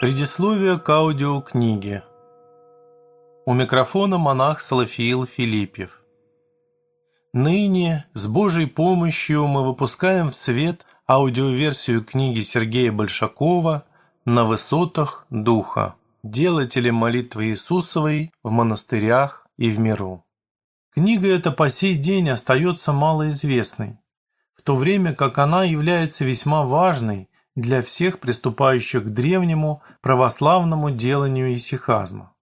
Предисловие к аудиокниге. У микрофона монах Салафиил Филиппев. Ныне с Божьей помощью мы выпускаем в свет аудиоверсию книги Сергея Большакова «На высотах Духа. Делатели молитвы Иисусовой в монастырях и в миру». Книга эта по сей день остается малоизвестной, в то время как она является весьма важной для всех приступающих к древнему православному деланию исихазма.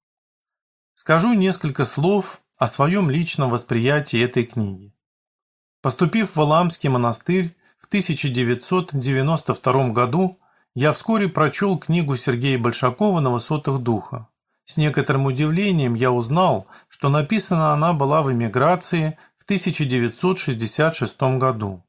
Скажу несколько слов о своем личном восприятии этой книги. Поступив в Валамский монастырь в 1992 году, я вскоре прочел книгу Сергея Большакова «На высотах духа». С некоторым удивлением я узнал, что написана она была в эмиграции в 1966 году.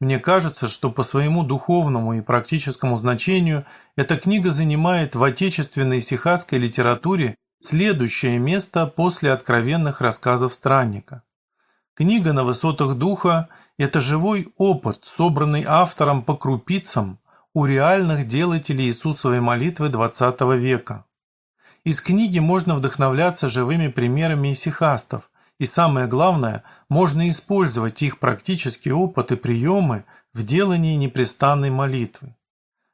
Мне кажется, что по своему духовному и практическому значению эта книга занимает в отечественной сихасской литературе следующее место после откровенных рассказов странника. Книга «На высотах духа» – это живой опыт, собранный автором по крупицам у реальных делателей Иисусовой молитвы XX века. Из книги можно вдохновляться живыми примерами исихастов, и самое главное, можно использовать их практический опыт и приемы в делании непрестанной молитвы.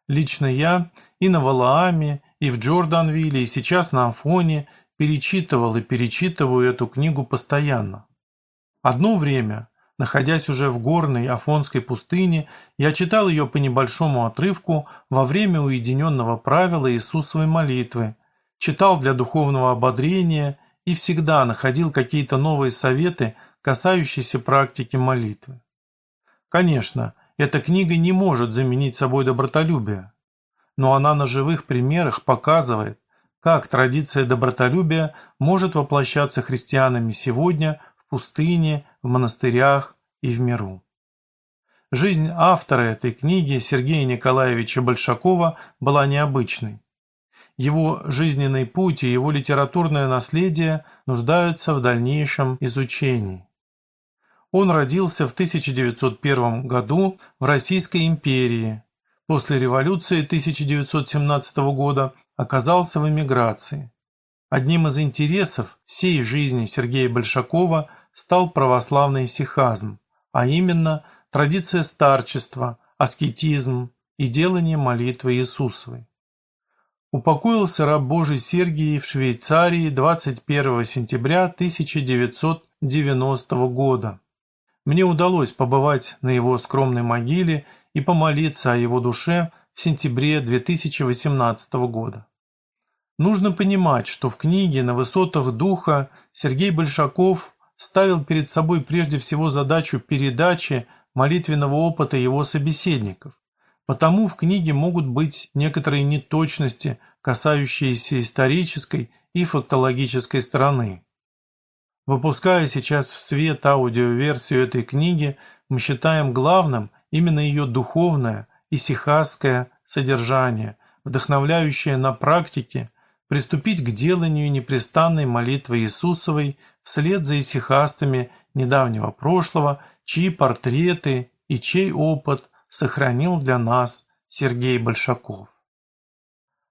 Лично я и на Валааме, и в Джорданвилле, и сейчас на Афоне перечитывал и перечитываю эту книгу постоянно. Одно время, находясь уже в горной Афонской пустыне, я читал ее по небольшому отрывку во время уединенного правила Иисусовой молитвы, читал для духовного ободрения и всегда находил какие-то новые советы, касающиеся практики молитвы. Конечно, эта книга не может заменить собой добротолюбие, но она на живых примерах показывает, как традиция добротолюбия может воплощаться христианами сегодня в пустыне, в монастырях и в миру. Жизнь автора этой книги Сергея Николаевича Большакова была необычной. Его жизненный путь и его литературное наследие нуждаются в дальнейшем изучении. Он родился в 1901 году в Российской империи. После революции 1917 года оказался в эмиграции. Одним из интересов всей жизни Сергея Большакова стал православный сихазм, а именно традиция старчества, аскетизм и делание молитвы Иисусовой. Упокоился раб Божий Сергий в Швейцарии 21 сентября 1990 года. Мне удалось побывать на его скромной могиле и помолиться о его душе в сентябре 2018 года. Нужно понимать, что в книге «На высотах духа» Сергей Большаков ставил перед собой прежде всего задачу передачи молитвенного опыта его собеседников. Потому в книге могут быть некоторые неточности, касающиеся исторической и фактологической стороны. Выпуская сейчас в свет аудиоверсию этой книги, мы считаем главным именно ее духовное и сихасское содержание, вдохновляющее на практике приступить к деланию непрестанной молитвы Иисусовой вслед за исихастами недавнего прошлого, чьи портреты и чей опыт – сохранил для нас Сергей Большаков.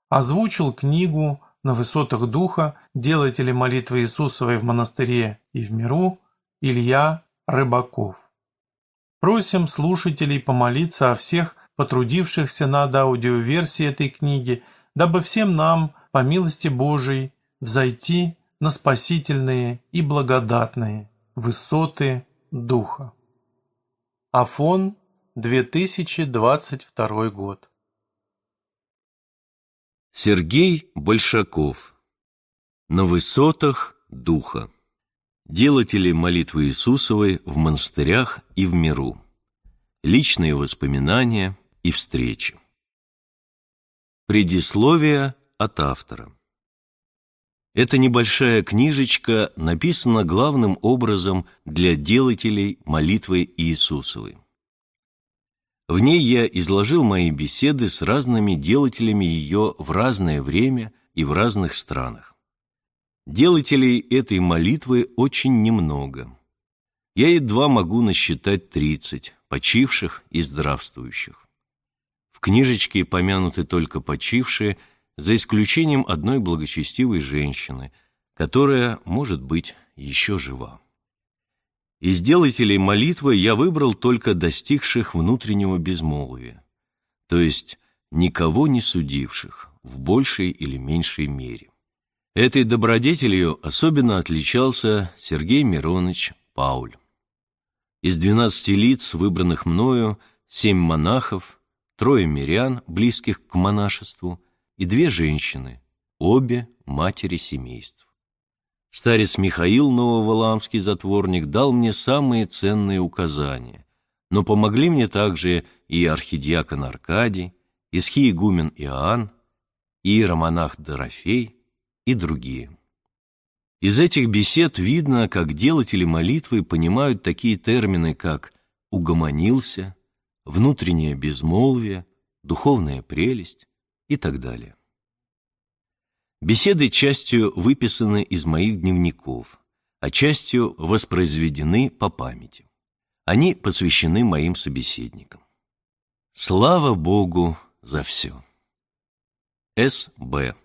Озвучил книгу «На высотах духа. Делатели молитвы Иисусовой в монастыре и в миру» Илья Рыбаков. Просим слушателей помолиться о всех потрудившихся над аудиоверсией этой книги, дабы всем нам, по милости Божией, взойти на спасительные и благодатные высоты Духа. Афон 2022 год. Сергей Большаков. На высотах духа. Делатели молитвы Иисусовой в монастырях и в миру. Личные воспоминания и встречи. Предисловие от автора. Эта небольшая книжечка написана главным образом для делателей молитвы Иисусовой. В ней я изложил мои беседы с разными делателями ее в разное время и в разных странах. Делателей этой молитвы очень немного. Я едва могу насчитать тридцать, почивших и здравствующих. В книжечке помянуты только почившие, за исключением одной благочестивой женщины, которая, может быть, еще жива. Из делателей молитвы я выбрал только достигших внутреннего безмолвия, то есть никого не судивших в большей или меньшей мере. Этой добродетелью особенно отличался Сергей Миронович Пауль. Из двенадцати лиц, выбранных мною, семь монахов, трое мирян, близких к монашеству, и две женщины, обе матери семейств. Старец Михаил Нововоламский затворник дал мне самые ценные указания, но помогли мне также и архидиакон Аркадий, и схиегумен Иоанн, иеромонах Дорофей, и другие. Из этих бесед видно, как делатели молитвы понимают такие термины, как «угомонился», «внутреннее безмолвие», «духовная прелесть» и так далее. Беседы частью выписаны из моих дневников, а частью воспроизведены по памяти. Они посвящены моим собеседникам. Слава Богу за все. С.Б.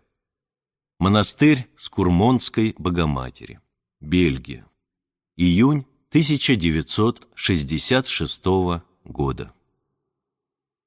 Монастырь Скурмонской Богоматери. Бельгия. Июнь 1966 года.